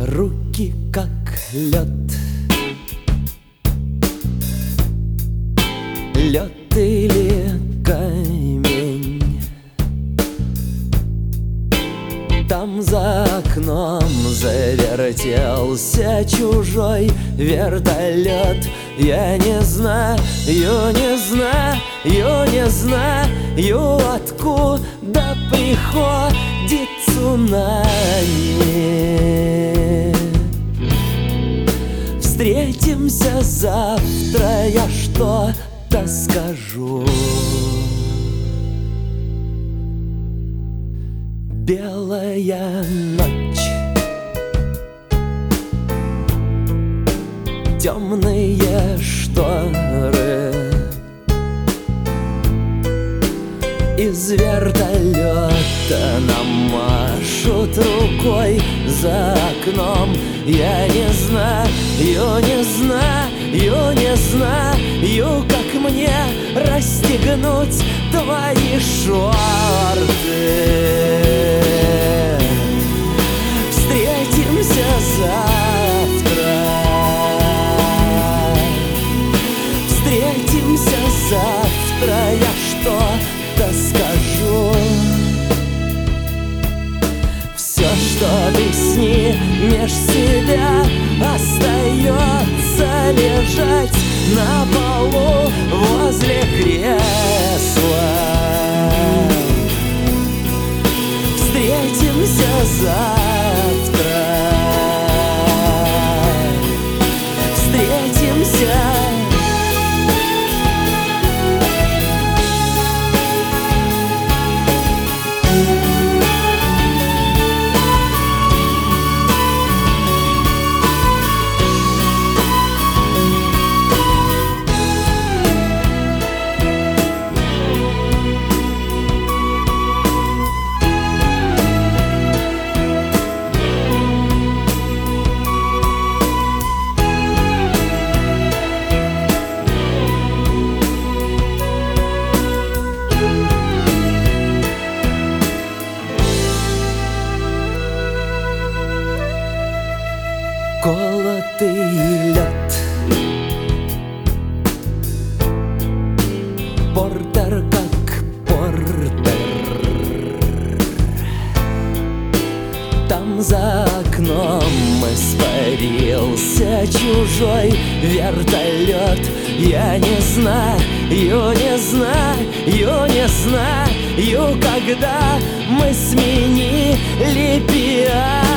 Руки как лед. Лед или камень. Там за окном завертелся чужой вертолет Я не знаю, не знаю, не знаю, откуда приходит цунами. Встретимся завтра, я что-то скажу. Белая ночь Темные шторы. Из вертолета нам машут рукой за окном. Я не знаю, не знаю, не знаю Как мне расстегнуть твои шорты завтра Я что-то скажу. Все, что песни меж себя Остается лежать на полу колотый лед. Портер как портер. Там за окном испарился чужой вертолет. Я не знаю, не знаю, не знаю Когда мы сменили пиано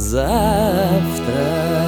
завтра.